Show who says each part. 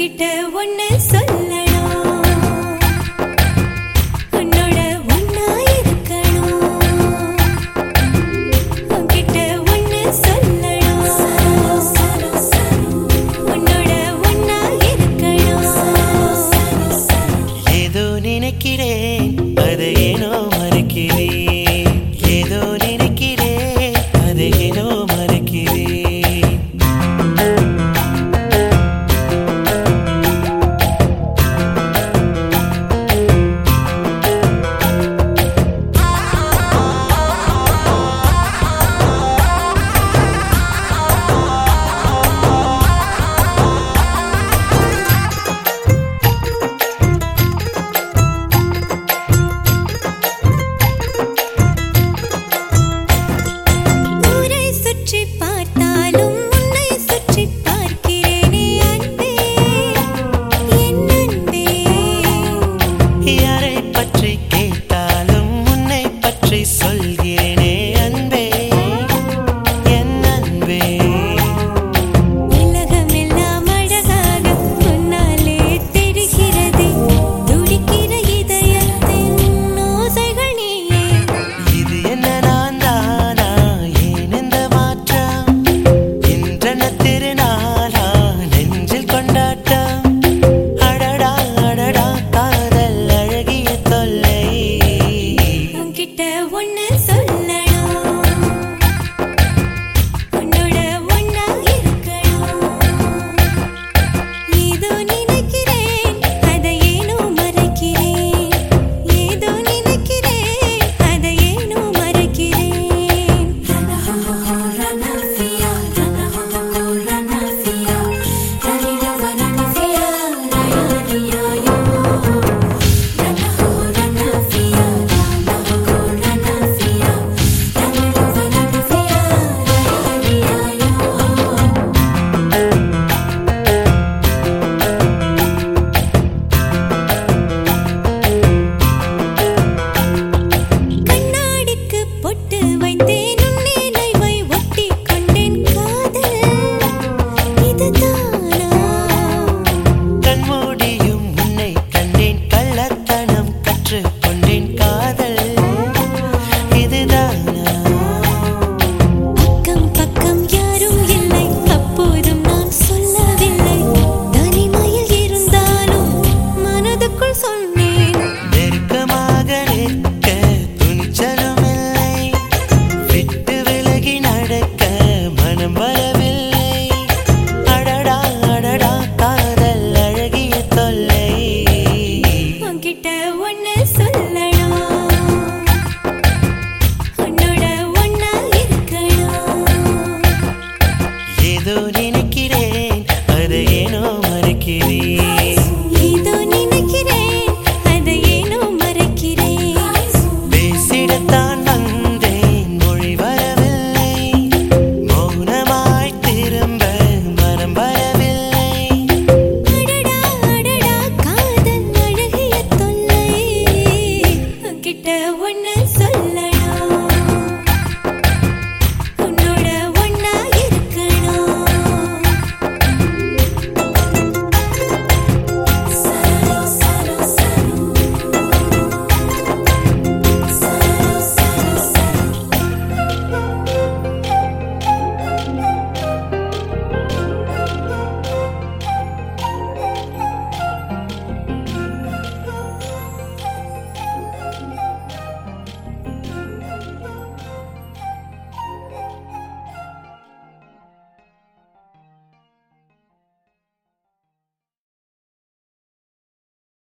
Speaker 1: உன்கிட்ட ஒன்னு சொல்லணும். உன்னோட ஒன்னா இருக்கணும். உன்கிட்ட ஒன்னு சொல்லணும். உன்னோட ஒன்னா இருக்கணும்.
Speaker 2: அது ஏனோ